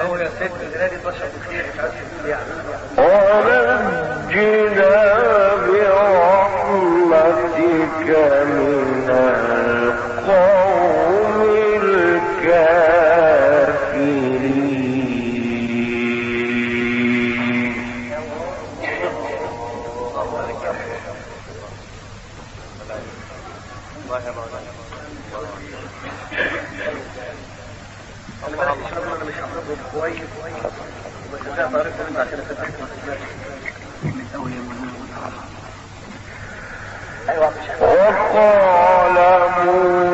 اول وقال موسى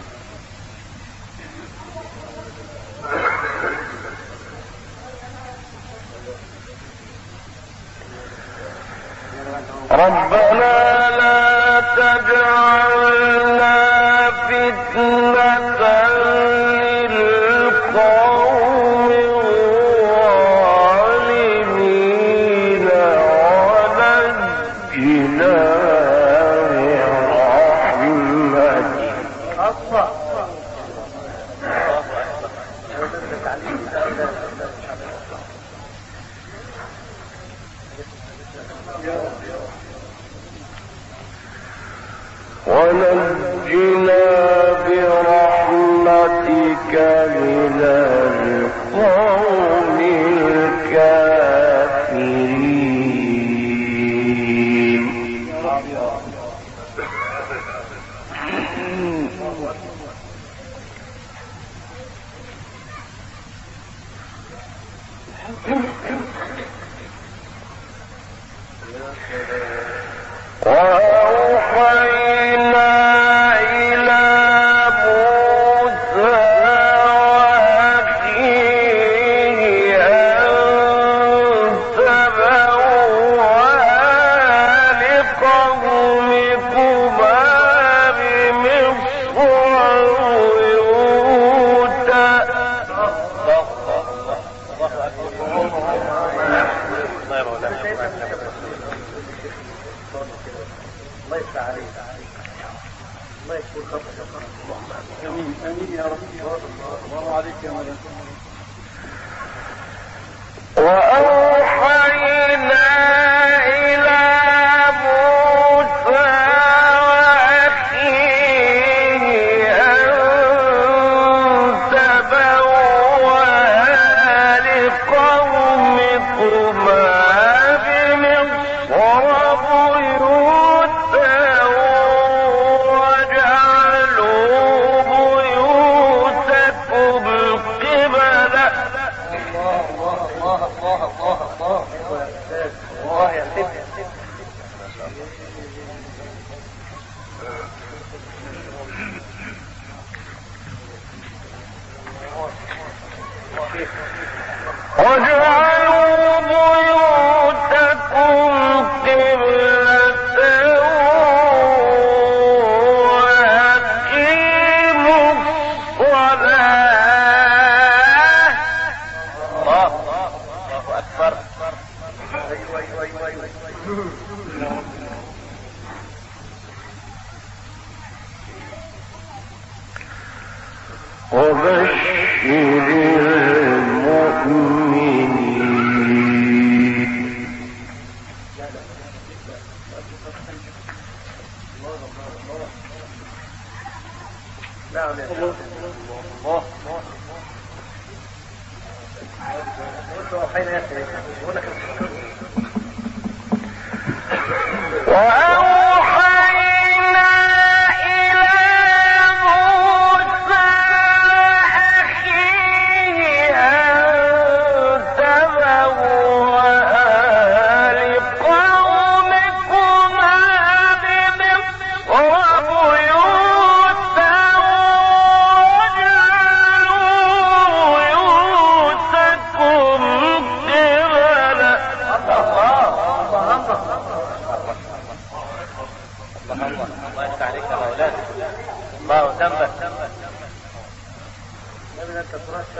امين امين يا رب الله عليك يا مولانا وأن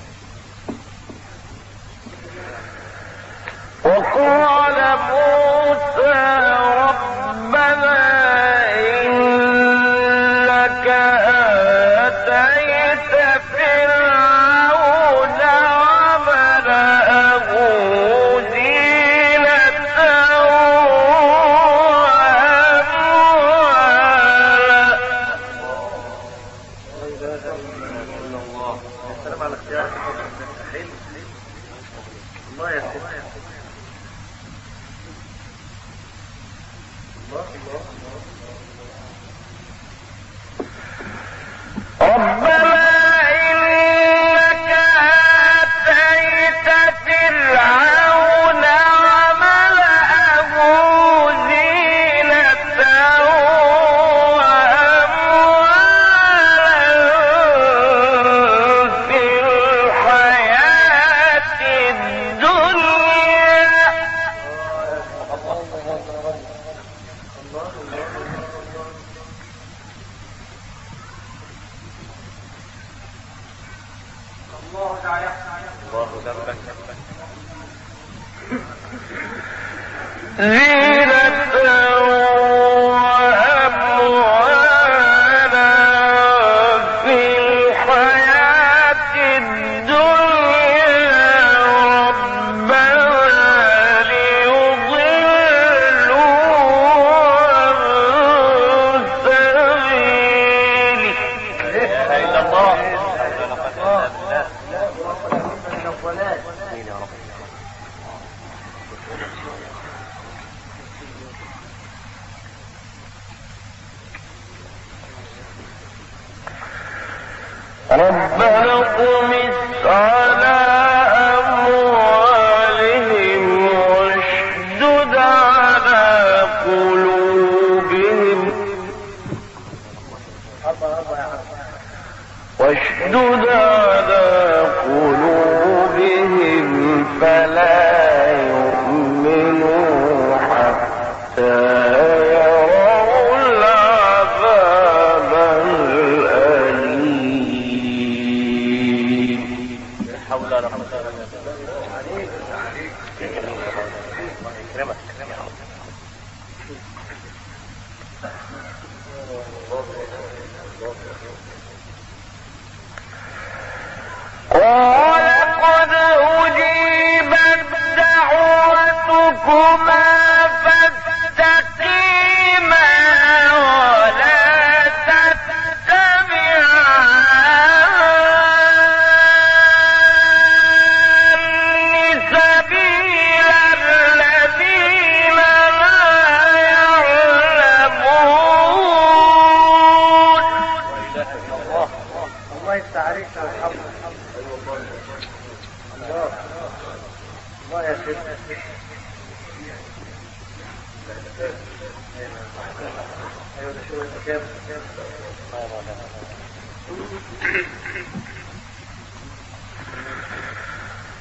ہے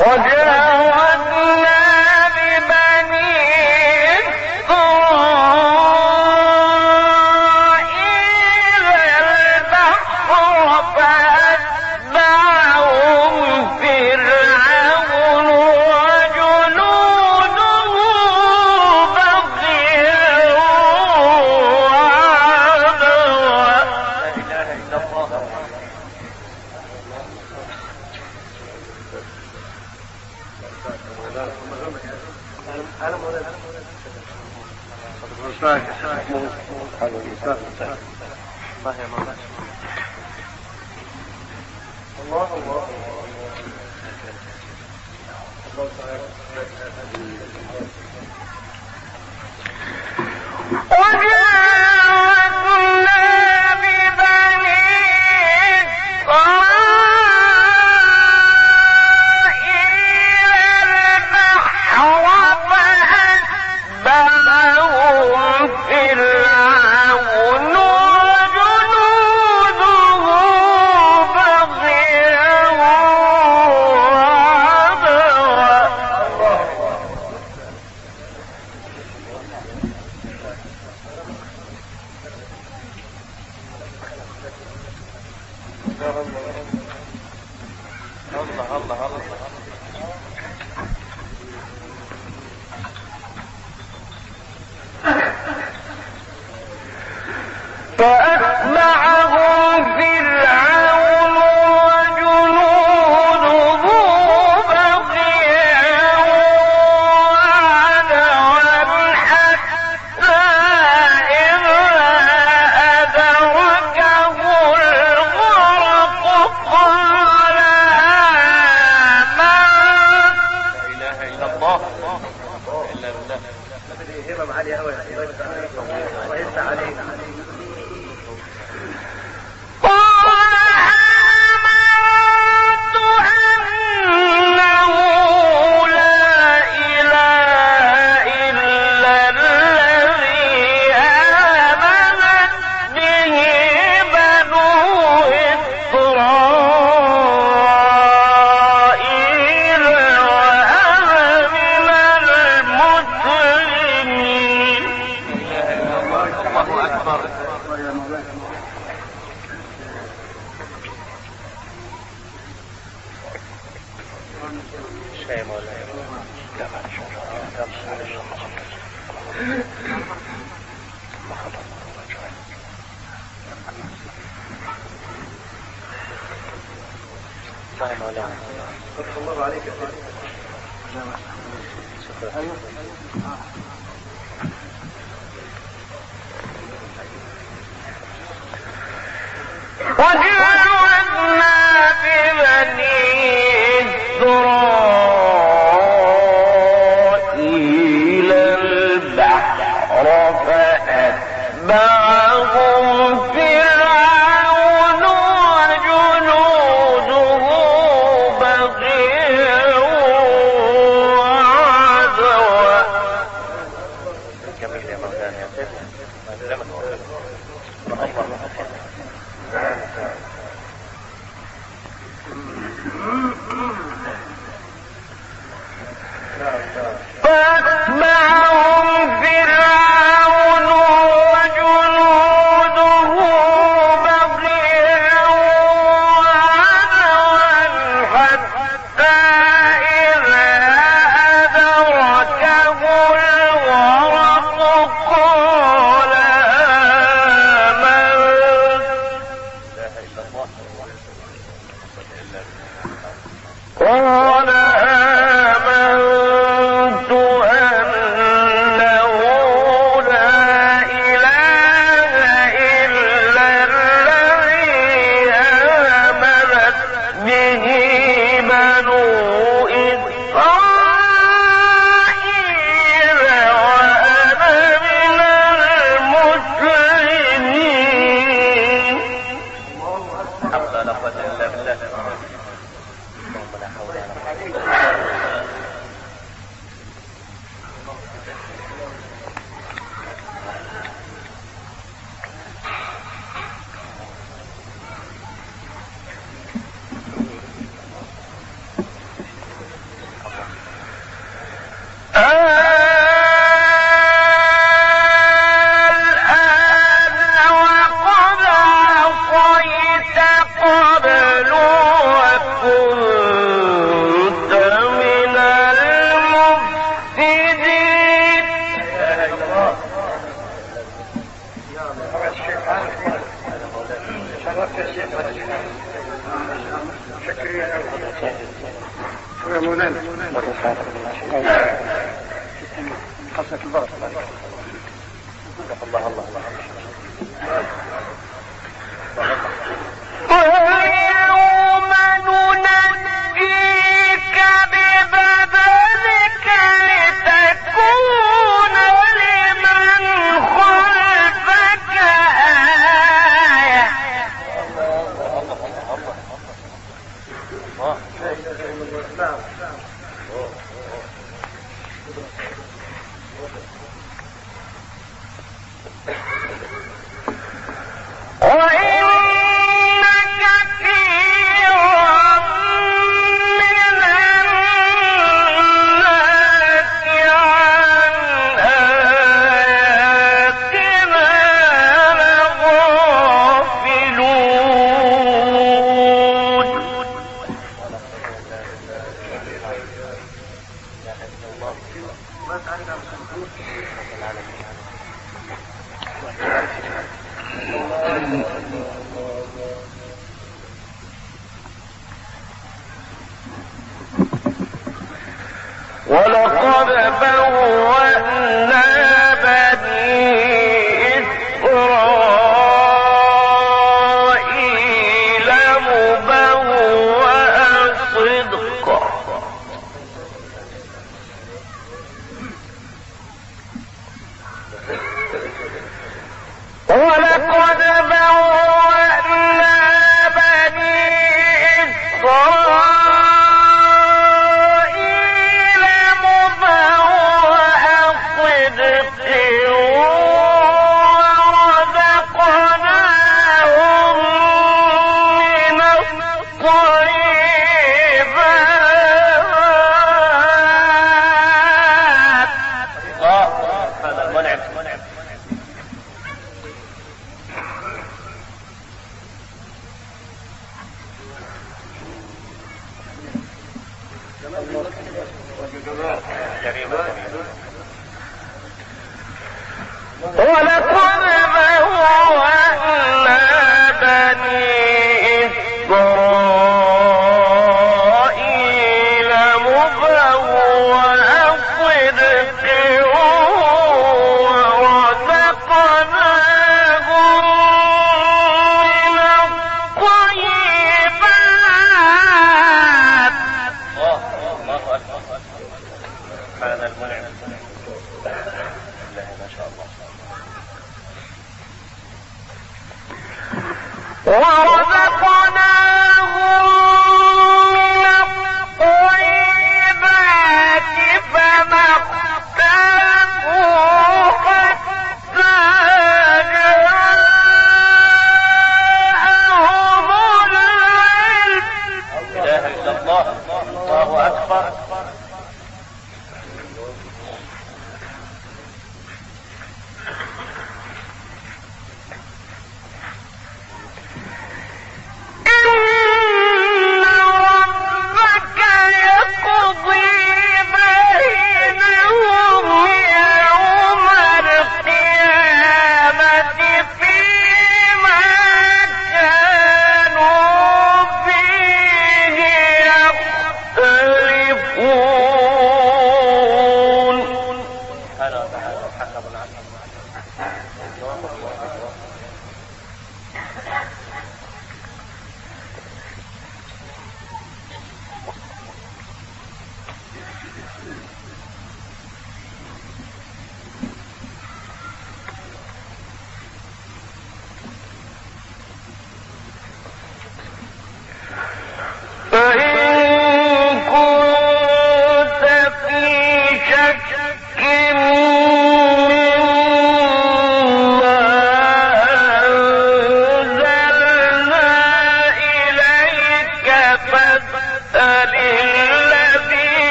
وجاءتنا الله الله الله الله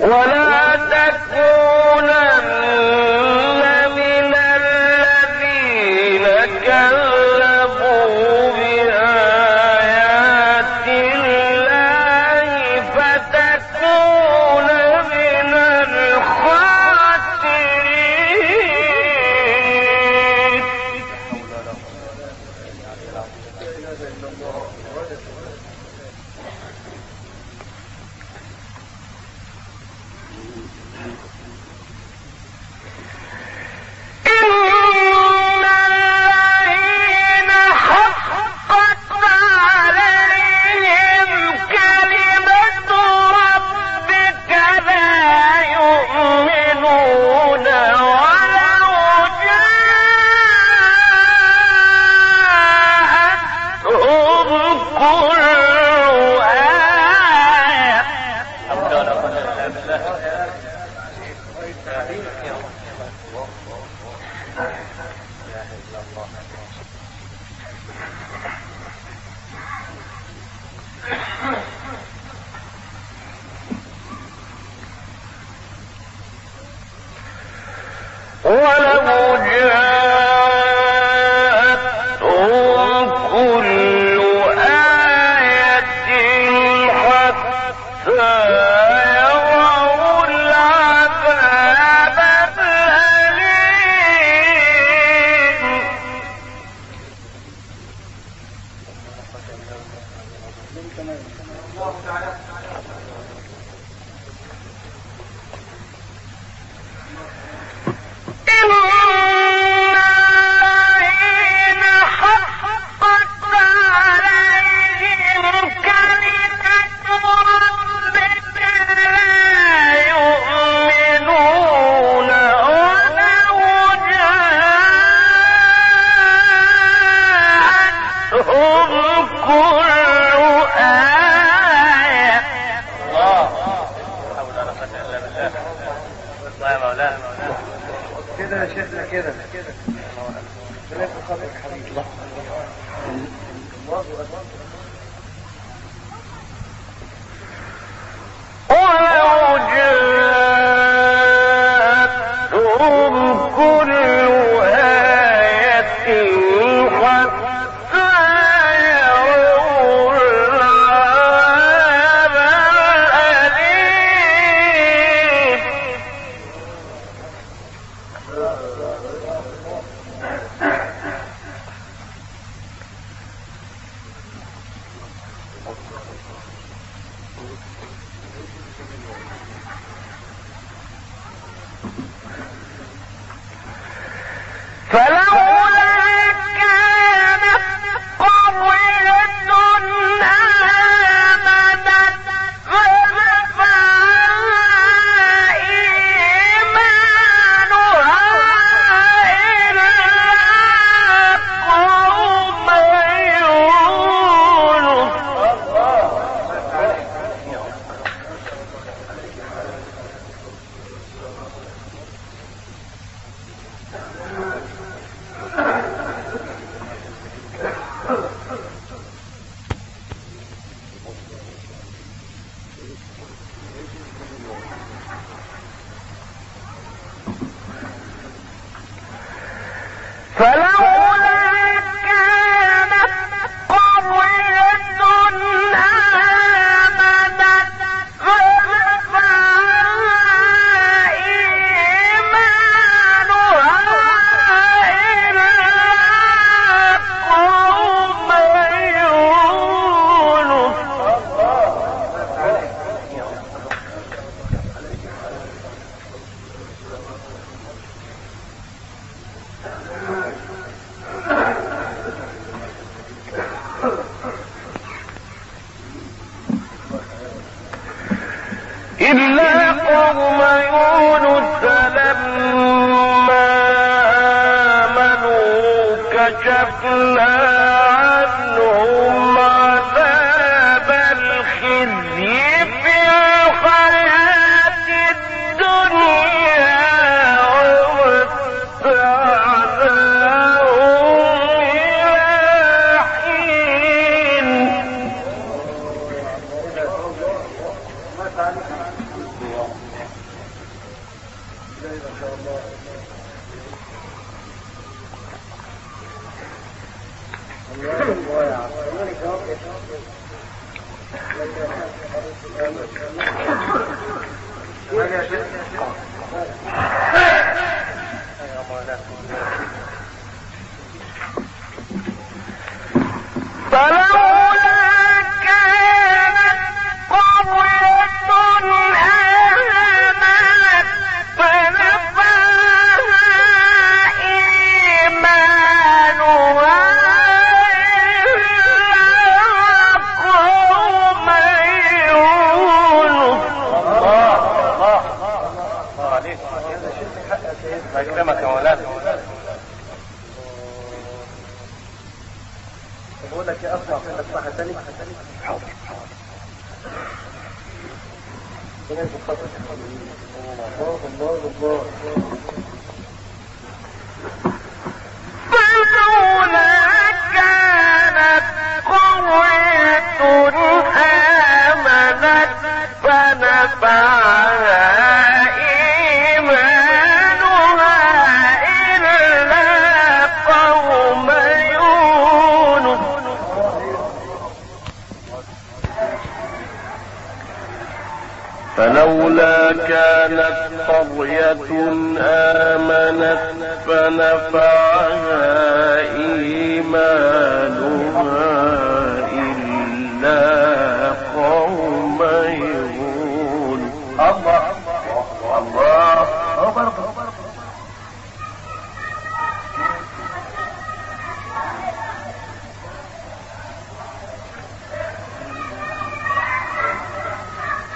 ولا تكن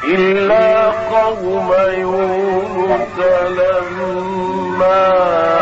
إلا قوم يونس الله لما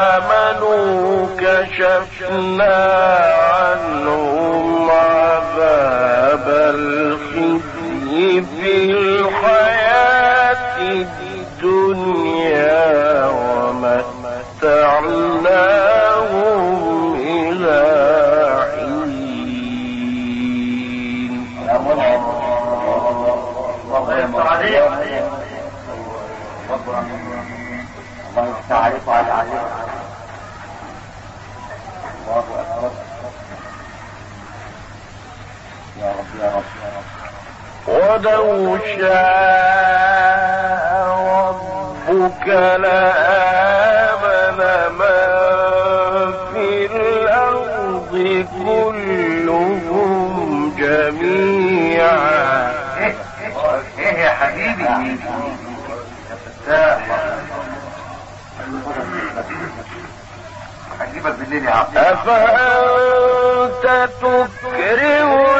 كشفنا عنهم عذاب الخزي في الحياة الدنيا ومتعناهم إلى حين. الله يستعرف على عزيز ولو شاء ربك لآمن من في الأرض كلهم جميعا. ايه يا حبيبي أفأنت تكره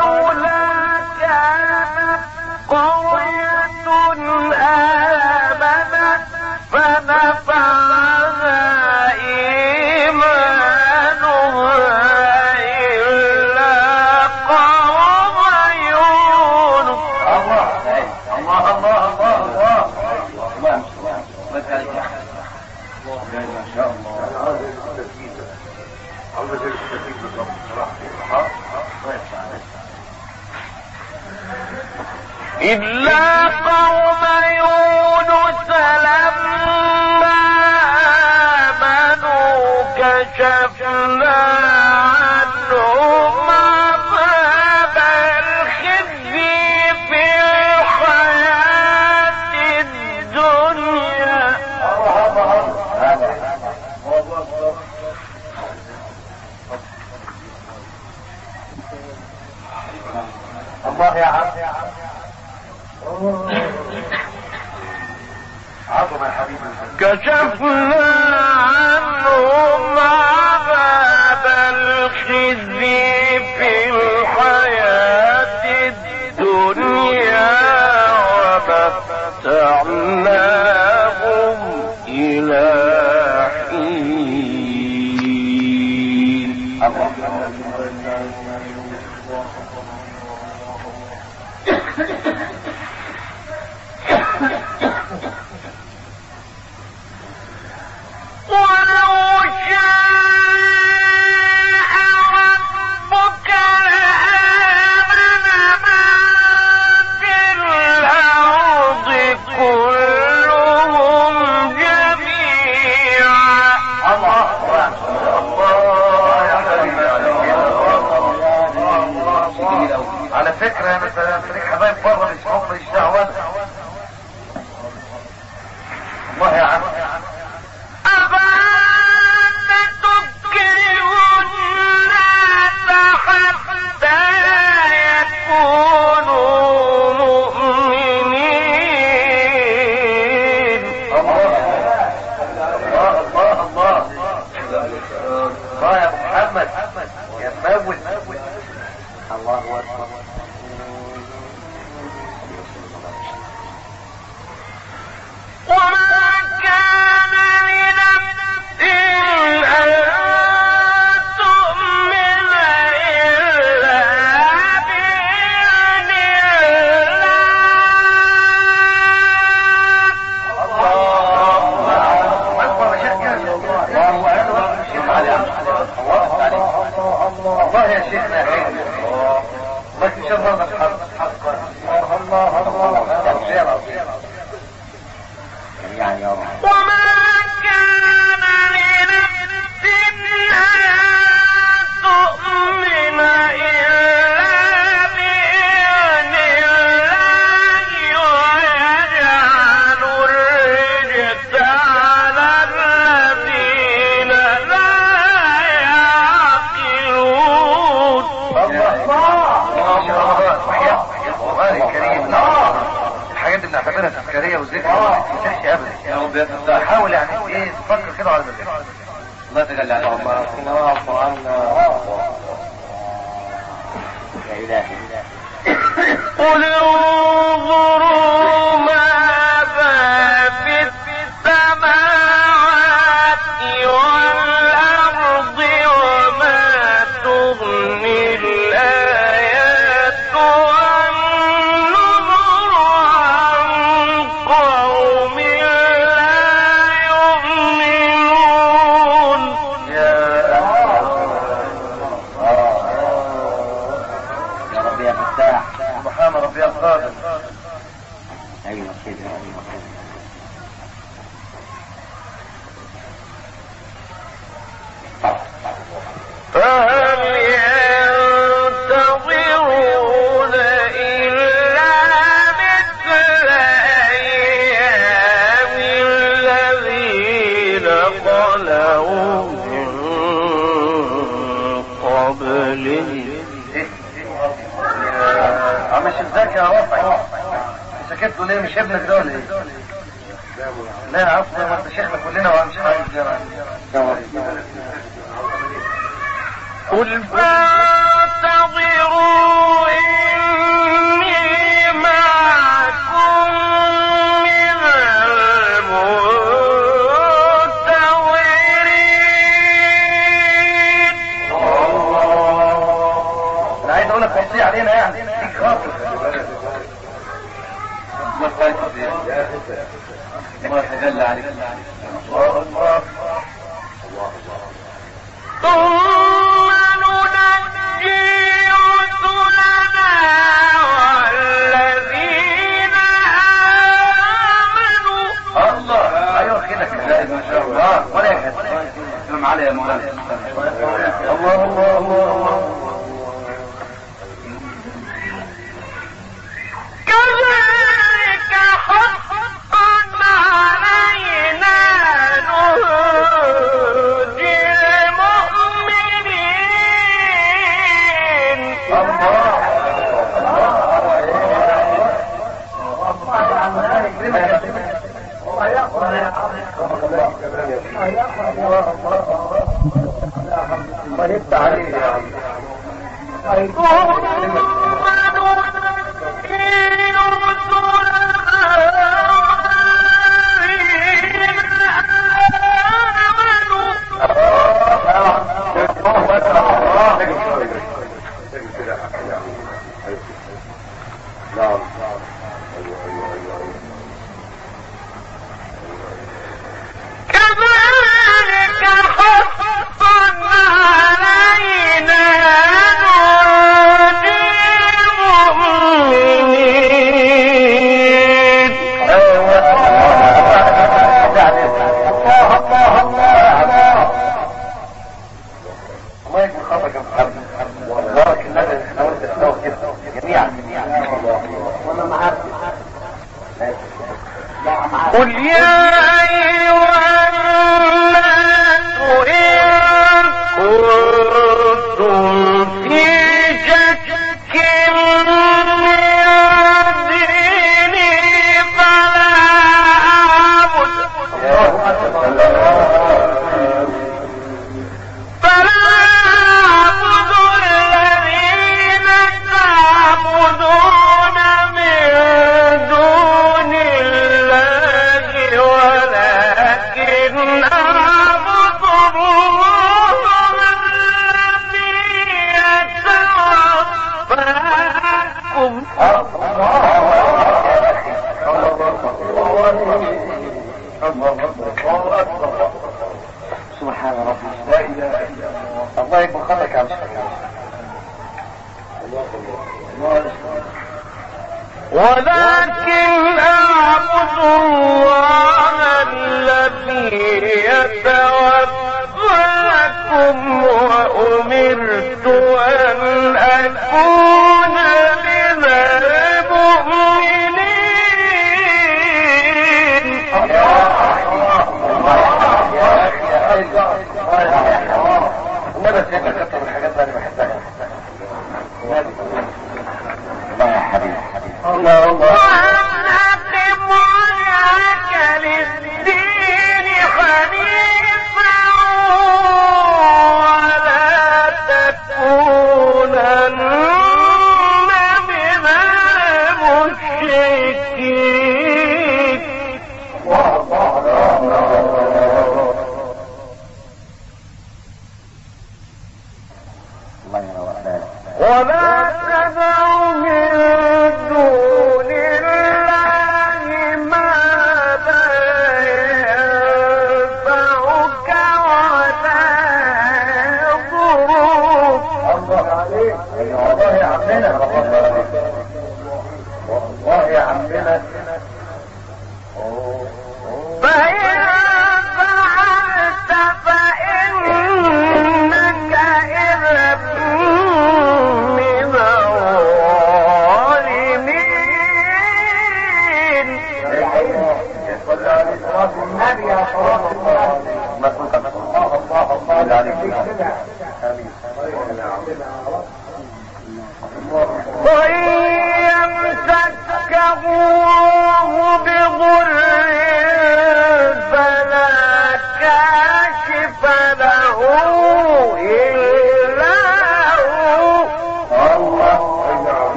إلا قوم يوم الله أكبر حاول يعني ايه تفكر كده على مزاجك الله تجلى الله الله الله الله. الله الله الله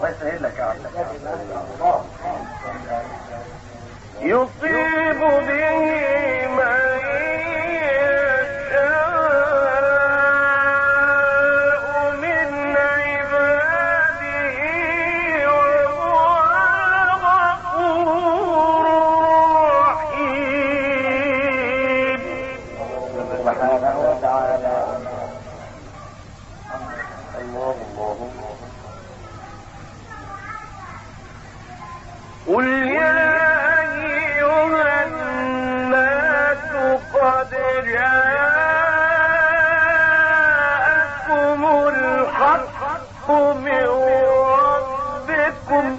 بقى لگا عليك من ربكم